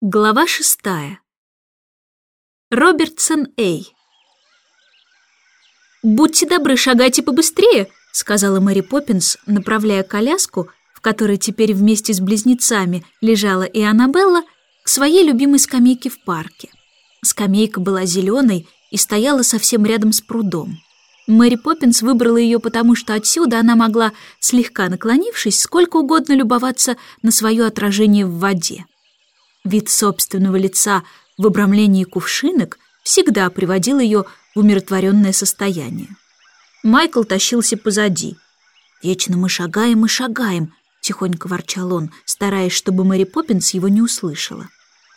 Глава шестая. Робертсон Эй. «Будьте добры, шагайте побыстрее», — сказала Мэри Поппинс, направляя коляску, в которой теперь вместе с близнецами лежала и Аннабелла, к своей любимой скамейке в парке. Скамейка была зеленой и стояла совсем рядом с прудом. Мэри Поппинс выбрала ее потому, что отсюда она могла, слегка наклонившись, сколько угодно любоваться на свое отражение в воде. Вид собственного лица в обрамлении кувшинок всегда приводил ее в умиротворенное состояние. Майкл тащился позади. «Вечно мы шагаем и шагаем», — тихонько ворчал он, стараясь, чтобы Мэри Поппинс его не услышала.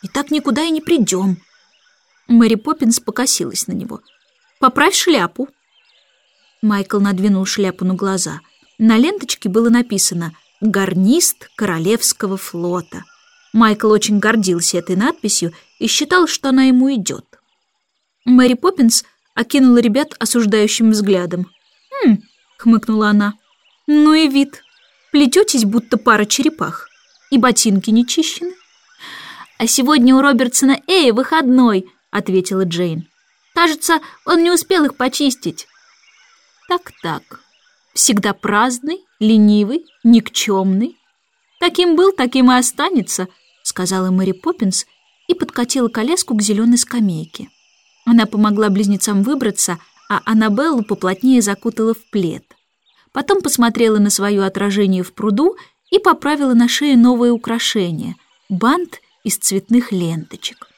«И так никуда и не придем». Мэри Поппинс покосилась на него. «Поправь шляпу». Майкл надвинул шляпу на глаза. На ленточке было написано «Гарнист Королевского флота». Майкл очень гордился этой надписью и считал, что она ему идет. Мэри Поппинс окинула ребят осуждающим взглядом. «Хм», — хмыкнула она, — «ну и вид. Плететесь, будто пара черепах. И ботинки не чищены». «А сегодня у Робертсона Эя выходной», — ответила Джейн. «Кажется, он не успел их почистить». «Так-так. Всегда праздный, ленивый, никчемный. Таким был, таким и останется», — сказала Мэри Поппинс и подкатила коляску к зеленой скамейке. Она помогла близнецам выбраться, а Аннабеллу поплотнее закутала в плед. Потом посмотрела на свое отражение в пруду и поправила на шее новое украшение — бант из цветных ленточек.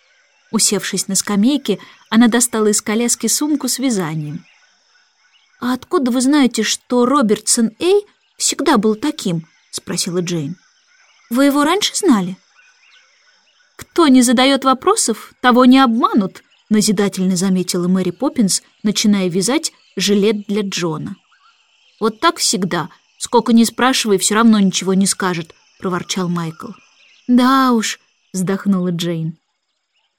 Усевшись на скамейке, она достала из коляски сумку с вязанием. «А откуда вы знаете, что Робертсон Эй всегда был таким?» — спросила Джейн. «Вы его раньше знали?» «Кто не задает вопросов, того не обманут», назидательно заметила Мэри Поппинс, начиная вязать жилет для Джона. «Вот так всегда. Сколько ни спрашивай, все равно ничего не скажет», — проворчал Майкл. «Да уж», — вздохнула Джейн.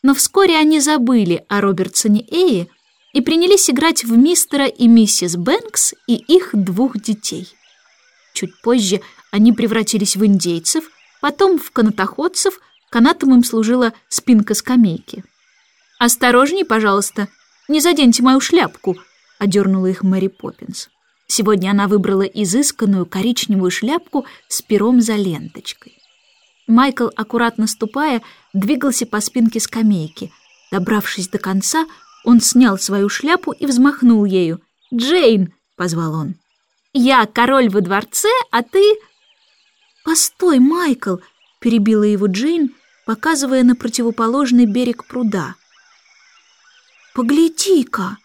Но вскоре они забыли о Робертсоне Эи и принялись играть в мистера и миссис Бэнкс и их двух детей. Чуть позже они превратились в индейцев, потом в канатоходцев, Канатом им служила спинка скамейки. «Осторожней, пожалуйста, не заденьте мою шляпку», — одернула их Мэри Поппинс. Сегодня она выбрала изысканную коричневую шляпку с пером за ленточкой. Майкл, аккуратно ступая, двигался по спинке скамейки. Добравшись до конца, он снял свою шляпу и взмахнул ею. «Джейн!» — позвал он. «Я король во дворце, а ты...» «Постой, Майкл!» — перебила его Джейн, показывая на противоположный берег пруда. «Погляди-ка!»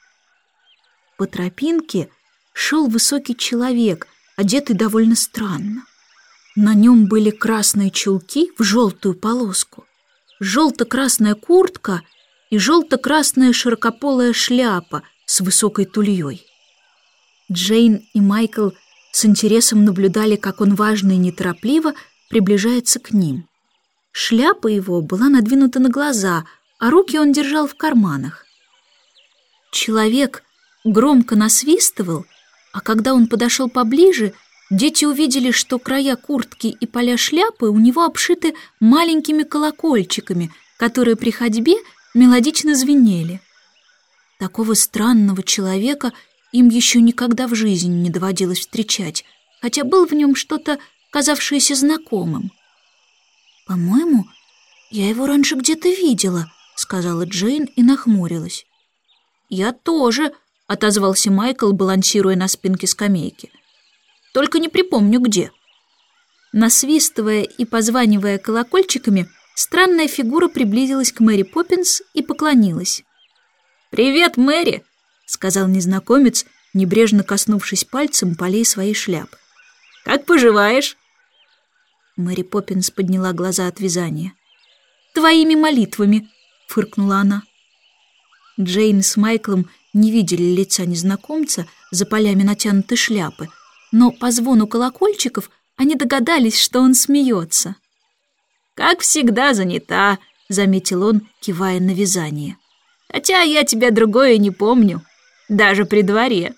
По тропинке шел высокий человек, одетый довольно странно. На нем были красные чулки в желтую полоску, желто-красная куртка и желто-красная широкополая шляпа с высокой тульей. Джейн и Майкл с интересом наблюдали, как он важно и неторопливо приближается к ним. Шляпа его была надвинута на глаза, а руки он держал в карманах. Человек громко насвистывал, а когда он подошел поближе, дети увидели, что края куртки и поля шляпы у него обшиты маленькими колокольчиками, которые при ходьбе мелодично звенели. Такого странного человека им еще никогда в жизни не доводилось встречать, хотя был в нем что-то, казавшееся знакомым. «По-моему, я его раньше где-то видела», — сказала Джейн и нахмурилась. «Я тоже», — отозвался Майкл, балансируя на спинке скамейки. «Только не припомню, где». Насвистывая и позванивая колокольчиками, странная фигура приблизилась к Мэри Поппинс и поклонилась. «Привет, Мэри!» — сказал незнакомец, небрежно коснувшись пальцем полей своей шляпы. «Как поживаешь?» Мэри Поппинс подняла глаза от вязания. «Твоими молитвами!» — фыркнула она. Джейн с Майклом не видели лица незнакомца за полями натянутой шляпы, но по звону колокольчиков они догадались, что он смеется. «Как всегда занята», — заметил он, кивая на вязание. «Хотя я тебя другое не помню, даже при дворе.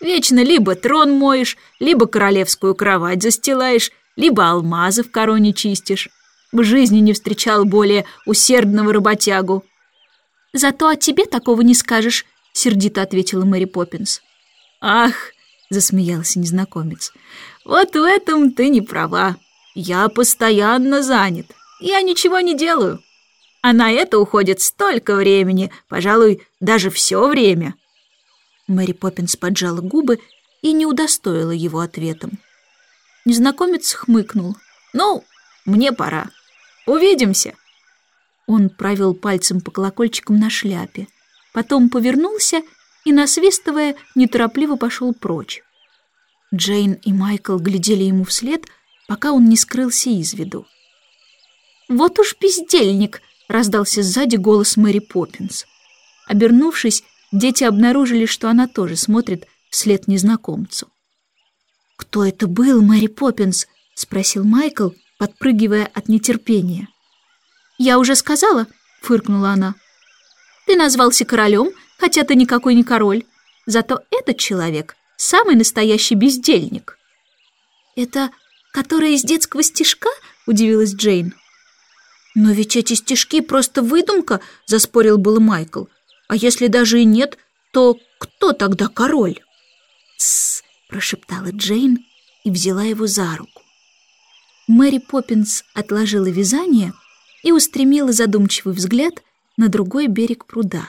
Вечно либо трон моешь, либо королевскую кровать застилаешь, либо алмазы в короне чистишь. В жизни не встречал более усердного работягу. «Зато о тебе такого не скажешь», — сердито ответила Мэри Поппинс. «Ах!» — засмеялся незнакомец. «Вот в этом ты не права. Я постоянно занят. Я ничего не делаю. А на это уходит столько времени, пожалуй, даже все время». Мэри Поппинс поджала губы и не удостоила его ответом. Незнакомец хмыкнул. «Ну, мне пора. Увидимся!» Он провел пальцем по колокольчикам на шляпе, потом повернулся и, насвистывая, неторопливо пошел прочь. Джейн и Майкл глядели ему вслед, пока он не скрылся из виду. «Вот уж бездельник!» — раздался сзади голос Мэри Поппинс. Обернувшись, дети обнаружили, что она тоже смотрит вслед незнакомцу. «Кто это был, Мэри Поппинс?» — спросил Майкл, подпрыгивая от нетерпения. «Я уже сказала», — фыркнула она. «Ты назвался королем, хотя ты никакой не король. Зато этот человек — самый настоящий бездельник». «Это которая из детского стишка?» — удивилась Джейн. «Но ведь эти стишки просто выдумка», — заспорил был Майкл. «А если даже и нет, то кто тогда король?» «Тссс», — прошептала Джейн и взяла его за руку. Мэри Поппинс отложила вязание — и устремила задумчивый взгляд на другой берег пруда.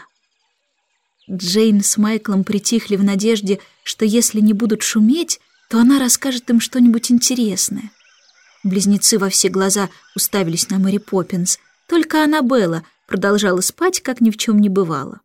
Джейн с Майклом притихли в надежде, что если не будут шуметь, то она расскажет им что-нибудь интересное. Близнецы во все глаза уставились на Мэри Поппинс, только Аннабелла продолжала спать, как ни в чем не бывало.